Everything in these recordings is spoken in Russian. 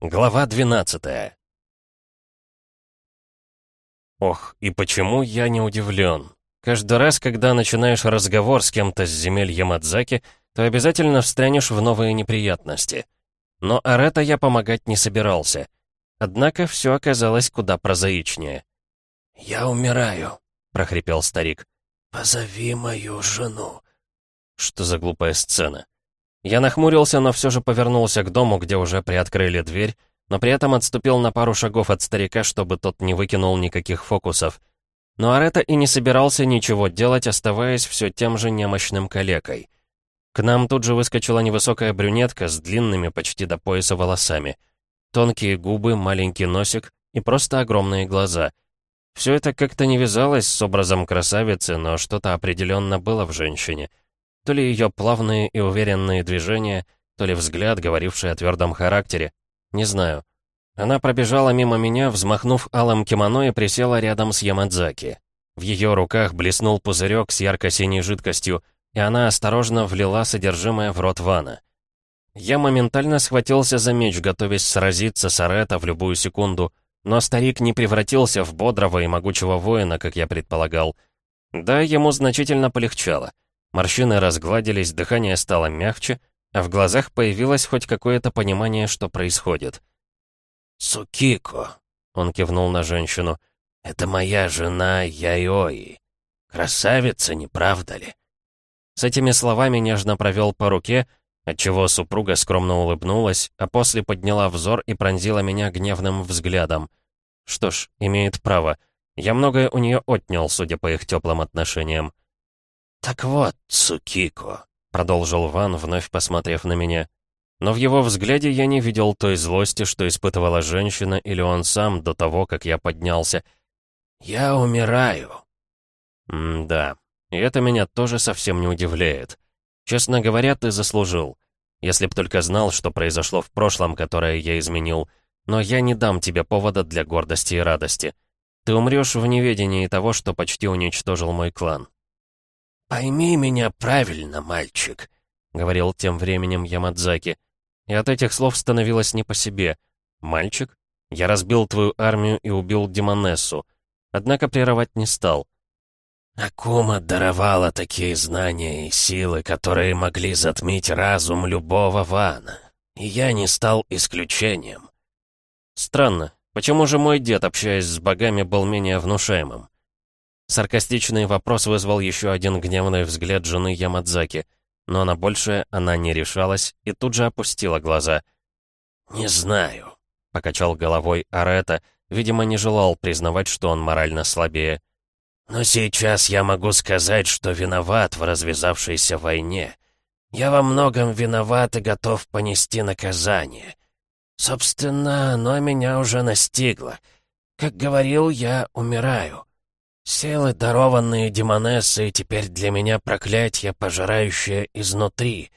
Глава 12 Ох, и почему я не удивлен? Каждый раз, когда начинаешь разговор с кем-то с земель Ямадзаки, то обязательно встрянешь в новые неприятности. Но Арета я помогать не собирался. Однако все оказалось куда прозаичнее. «Я умираю», — прохрипел старик. «Позови мою жену». Что за глупая сцена? Я нахмурился, но все же повернулся к дому, где уже приоткрыли дверь, но при этом отступил на пару шагов от старика, чтобы тот не выкинул никаких фокусов. Но Арета и не собирался ничего делать, оставаясь все тем же немощным калекой. К нам тут же выскочила невысокая брюнетка с длинными почти до пояса волосами. Тонкие губы, маленький носик и просто огромные глаза. Все это как-то не вязалось с образом красавицы, но что-то определенно было в женщине — то ли ее плавные и уверенные движения, то ли взгляд, говоривший о твердом характере. Не знаю. Она пробежала мимо меня, взмахнув алым кимоно и присела рядом с Ямадзаки. В ее руках блеснул пузырек с ярко-синей жидкостью, и она осторожно влила содержимое в рот вана. Я моментально схватился за меч, готовясь сразиться с Арета в любую секунду, но старик не превратился в бодрого и могучего воина, как я предполагал. Да, ему значительно полегчало — Морщины разгладились, дыхание стало мягче, а в глазах появилось хоть какое-то понимание, что происходит. «Сукико», — он кивнул на женщину, — «это моя жена Яйои. Красавица, не правда ли?» С этими словами нежно провел по руке, отчего супруга скромно улыбнулась, а после подняла взор и пронзила меня гневным взглядом. Что ж, имеет право. Я многое у нее отнял, судя по их теплым отношениям. «Так вот, Цукико», — продолжил Ван, вновь посмотрев на меня. Но в его взгляде я не видел той злости, что испытывала женщина или он сам до того, как я поднялся. «Я умираю». М-да, и это меня тоже совсем не удивляет. Честно говоря, ты заслужил. Если б только знал, что произошло в прошлом, которое я изменил. Но я не дам тебе повода для гордости и радости. Ты умрешь в неведении того, что почти уничтожил мой клан. «Пойми меня правильно, мальчик», — говорил тем временем Ямадзаки. И от этих слов становилось не по себе. «Мальчик? Я разбил твою армию и убил Демонессу. Однако прерывать не стал». «Акума даровала такие знания и силы, которые могли затмить разум любого вана. И я не стал исключением». «Странно. Почему же мой дед, общаясь с богами, был менее внушаемым?» Саркастичный вопрос вызвал еще один гневный взгляд жены Ямадзаки, но на большее она не решалась и тут же опустила глаза. «Не знаю», — покачал головой Арета, видимо, не желал признавать, что он морально слабее. «Но сейчас я могу сказать, что виноват в развязавшейся войне. Я во многом виноват и готов понести наказание. Собственно, оно меня уже настигло. Как говорил, я умираю. Силы, дарованные демонессой, теперь для меня проклятие, пожирающее изнутри.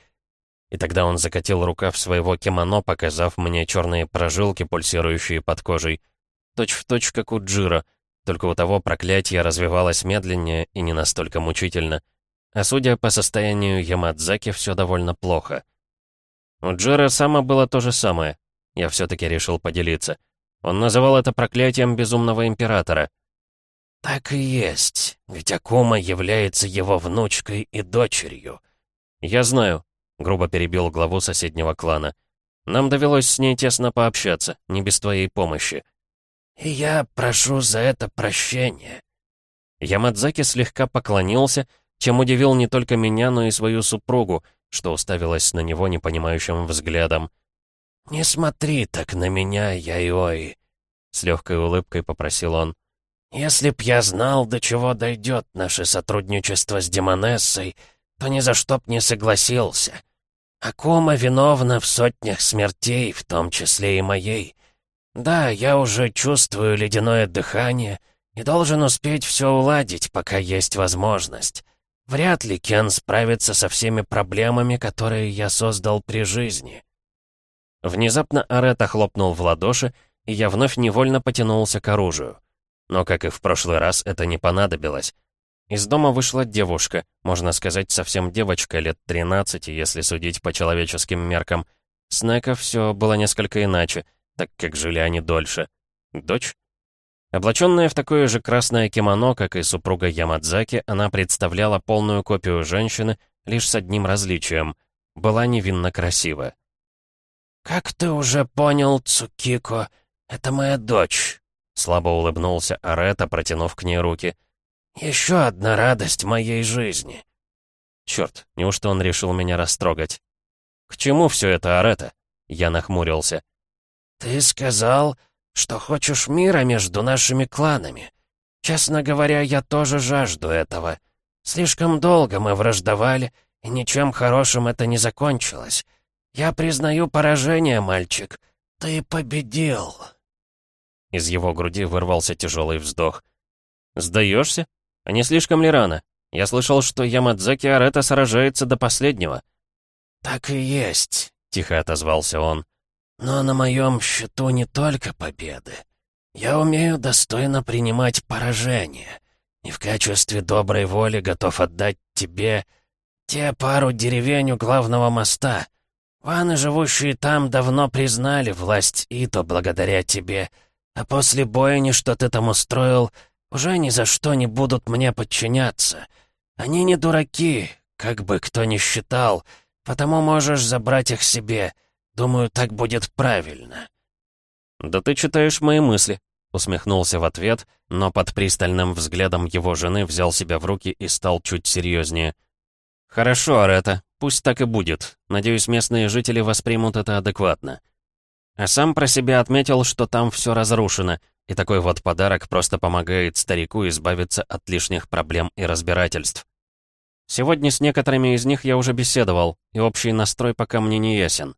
И тогда он закатил рукав своего кимоно, показав мне черные прожилки, пульсирующие под кожей. Точь в точь, как у Джира, только у того проклятие развивалось медленнее и не настолько мучительно. А судя по состоянию Ямадзаки, все довольно плохо. У Джира Сама было то же самое. Я все-таки решил поделиться. Он называл это проклятием безумного императора — «Так и есть, ведь Акума является его внучкой и дочерью». «Я знаю», — грубо перебил главу соседнего клана. «Нам довелось с ней тесно пообщаться, не без твоей помощи». «И я прошу за это прощения». Ямадзаки слегка поклонился, чем удивил не только меня, но и свою супругу, что уставилась на него непонимающим взглядом. «Не смотри так на меня, Яйои», — с легкой улыбкой попросил он. «Если б я знал, до чего дойдет наше сотрудничество с Демонессой, то ни за что б не согласился. Акума виновна в сотнях смертей, в том числе и моей. Да, я уже чувствую ледяное дыхание и должен успеть все уладить, пока есть возможность. Вряд ли Кен справится со всеми проблемами, которые я создал при жизни». Внезапно Арета хлопнул в ладоши, и я вновь невольно потянулся к оружию. Но, как и в прошлый раз, это не понадобилось. Из дома вышла девушка, можно сказать, совсем девочка, лет 13, если судить по человеческим меркам. С Неко все было несколько иначе, так как жили они дольше. Дочь? Облаченная в такое же красное кимоно, как и супруга Ямадзаки, она представляла полную копию женщины, лишь с одним различием. Была невинно красива. «Как ты уже понял, Цукико, это моя дочь», — слабо улыбнулся Арета, протянув к ней руки. «Еще одна радость моей жизни». Черт, неужто он решил меня растрогать? «К чему все это, Арета?» Я нахмурился. «Ты сказал, что хочешь мира между нашими кланами. Честно говоря, я тоже жажду этого. Слишком долго мы враждовали, и ничем хорошим это не закончилось. Я признаю поражение, мальчик. Ты победил». Из его груди вырвался тяжелый вздох. «Сдаешься? А не слишком ли рано? Я слышал, что Ямадзаки Арета сражается до последнего». «Так и есть», — тихо отозвался он. «Но на моем счету не только победы. Я умею достойно принимать поражение, и в качестве доброй воли готов отдать тебе те пару деревень у главного моста. Ваны, живущие там, давно признали власть Ито благодаря тебе, а после бойни, что ты там устроил, уже ни за что не будут мне подчиняться. Они не дураки, как бы кто ни считал, потому можешь забрать их себе. Думаю, так будет правильно». «Да ты читаешь мои мысли», — усмехнулся в ответ, но под пристальным взглядом его жены взял себя в руки и стал чуть серьезнее. «Хорошо, Арета, пусть так и будет. Надеюсь, местные жители воспримут это адекватно». А сам про себя отметил, что там все разрушено, и такой вот подарок просто помогает старику избавиться от лишних проблем и разбирательств. Сегодня с некоторыми из них я уже беседовал, и общий настрой пока мне не ясен.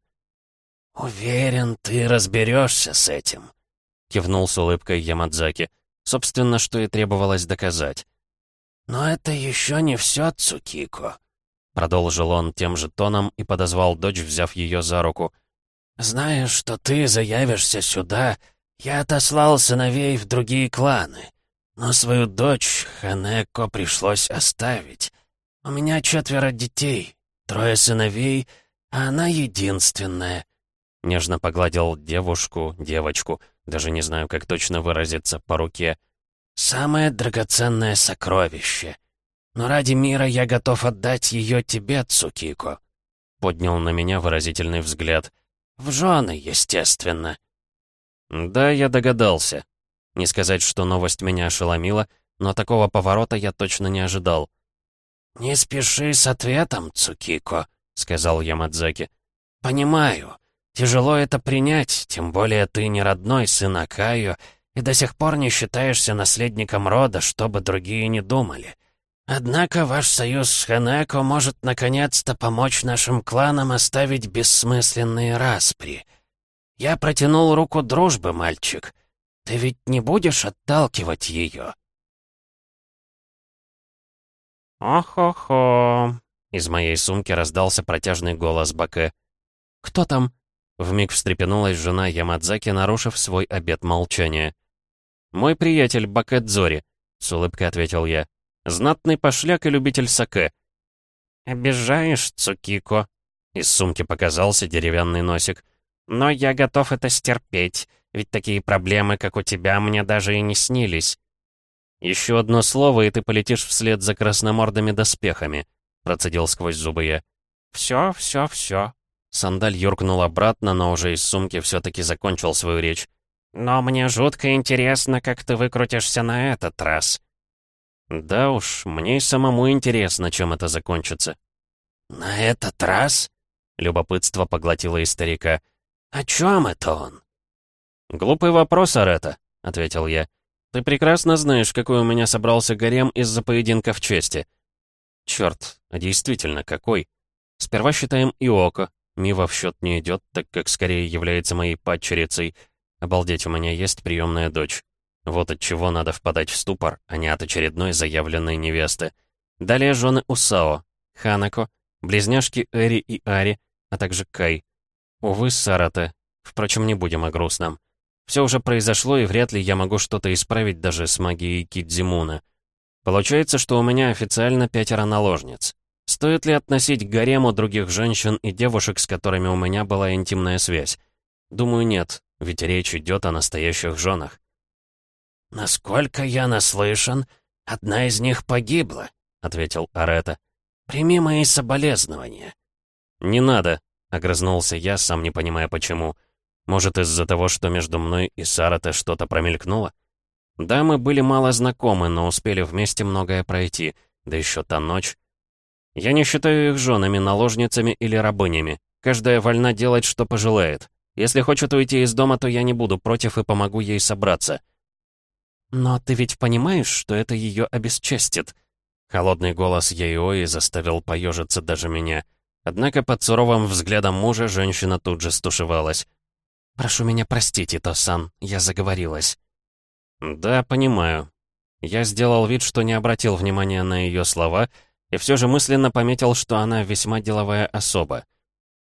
«Уверен, ты разберешься с этим», — кивнул с улыбкой Ямадзаки. Собственно, что и требовалось доказать. «Но это еще не все, Цукико», — продолжил он тем же тоном и подозвал дочь, взяв ее за руку. «Зная, что ты заявишься сюда, я отослал сыновей в другие кланы, но свою дочь Ханеко пришлось оставить. У меня четверо детей, трое сыновей, а она единственная». Нежно погладил девушку, девочку, даже не знаю, как точно выразиться, по руке. «Самое драгоценное сокровище. Но ради мира я готов отдать ее тебе, Цукико», — поднял на меня выразительный взгляд. «В жены, естественно». «Да, я догадался. Не сказать, что новость меня ошеломила, но такого поворота я точно не ожидал. «Не спеши с ответом, Цукико», — сказал Ямадзаки. «Понимаю. Тяжело это принять, тем более ты не родной сын Акаю и до сих пор не считаешься наследником рода, что бы другие не думали. Однако ваш союз с Ханеко может наконец-то помочь нашим кланам оставить бессмысленные распри. Я протянул руку дружбы, мальчик. Ты ведь не будешь отталкивать ее?» «Ох-хо-хо!» Из моей сумки раздался протяжный голос Баке. «Кто там?» Вмиг встрепенулась жена Ямадзаки, нарушив свой обет молчания. «Мой приятель Баке Дзори», — с улыбкой ответил я. «Знатный пошляк и любитель саке». «Обижаешь, Цукико?» Из сумки показался деревянный носик. «Но я готов это стерпеть, ведь такие проблемы, как у тебя, мне даже и не снились». «Еще одно слово, и ты полетишь вслед за красномордыми доспехами», — процедил сквозь зубы я. «Все, все, все». Сандаль юркнул обратно, но уже из сумки все-таки закончил свою речь. «Но мне жутко интересно, как ты выкрутишься на этот раз». «Да уж, мне и самому интересно, чем это закончится». «На этот раз?» — любопытство поглотило и старика. «О чем это он?» «Глупый вопрос, Арета», — ответил я. Ты прекрасно знаешь, какой у меня собрался гарем из-за поединка в чести. Черт, а действительно, какой? Сперва считаем Иоко. Мива в счет не идет, так как скорее является моей падчерицей. Обалдеть, у меня есть приемная дочь. Вот от чего надо впадать в ступор, а не от очередной заявленной невесты. Далее жены Усао, Ханако, близняшки Эри и Ари, а также Кай. Увы, Сарата. Впрочем, не будем о грустном. Все уже произошло, и вряд ли я могу что-то исправить даже с магией Кидзимуна. Получается, что у меня официально пятеро наложниц. Стоит ли относить к гарему других женщин и девушек, с которыми у меня была интимная связь? Думаю, нет, ведь речь идет о настоящих женах. «Насколько я наслышан, одна из них погибла», — ответил Арета. «Прими мои соболезнования». «Не надо», — огрызнулся я, сам не понимая почему. «Может, из-за того, что между мной и Сарата что-то промелькнуло?» Да, мы были мало знакомы, но успели вместе многое пройти, да еще та ночь. Я не считаю их женами, наложницами или рабынями. Каждая вольна делать, что пожелает. Если хочет уйти из дома, то я не буду против и помогу ей собраться. Но ты ведь понимаешь, что это ее обесчестит? Холодный голос Яиои заставил поежиться даже меня. Однако под суровым взглядом мужа женщина тут же стушевалась. «Прошу меня простить, Ито-сан, я заговорилась». «Да, понимаю». Я сделал вид, что не обратил внимания на ее слова, и все же мысленно пометил, что она весьма деловая особа.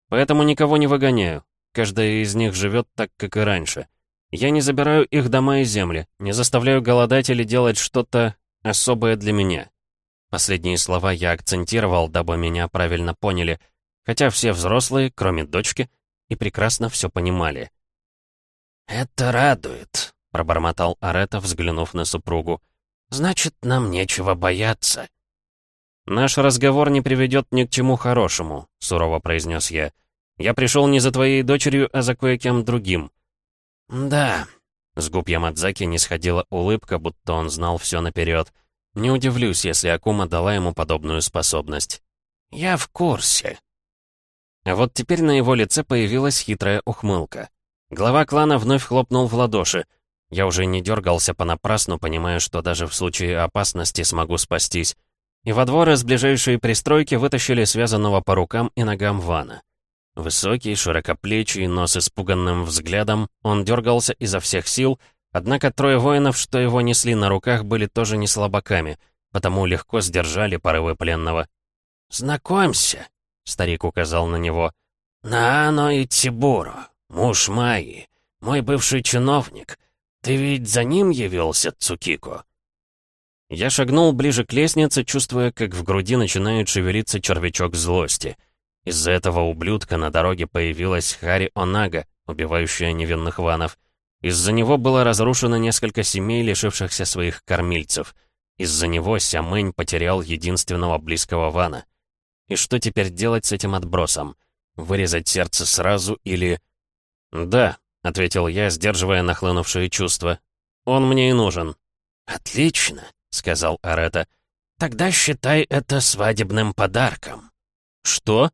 Поэтому никого не выгоняю. Каждая из них живет так, как и раньше. Я не забираю их дома и земли, не заставляю голодать или делать что-то особое для меня. Последние слова я акцентировал, дабы меня правильно поняли, хотя все взрослые, кроме дочки, и прекрасно все понимали. «Это радует», — пробормотал Арета, взглянув на супругу. «Значит, нам нечего бояться». «Наш разговор не приведет ни к чему хорошему», — сурово произнес я. «Я пришел не за твоей дочерью, а за кое-кем другим». «Да». С губ Ямадзаки не сходила улыбка, будто он знал все наперед. Не удивлюсь, если Акума дала ему подобную способность. «Я в курсе». А вот теперь на его лице появилась хитрая ухмылка. Глава клана вновь хлопнул в ладоши — я уже не дергался понапрасну, понимая, что даже в случае опасности смогу спастись. И во двор из ближайшей пристройки вытащили связанного по рукам и ногам Вана. Высокий, широкоплечий, но с испуганным взглядом, он дергался изо всех сил, однако трое воинов, что его несли на руках, были тоже не слабаками, потому легко сдержали порывы пленного. «Знакомься», — старик указал на него, — «Наано Итибуро, муж Майи, мой бывший чиновник». «Ты ведь за ним явился, Цукико?» Я шагнул ближе к лестнице, чувствуя, как в груди начинает шевелиться червячок злости. Из-за этого ублюдка на дороге появилась Хари Онага, убивающая невинных ванов. Из-за него было разрушено несколько семей, лишившихся своих кормильцев. Из-за него Сямэнь потерял единственного близкого вана. И что теперь делать с этим отбросом? Вырезать сердце сразу или... Да, — ответил я, сдерживая нахлынувшие чувства. «Он мне и нужен». «Отлично», — сказал Арета. «Тогда считай это свадебным подарком». «Что?»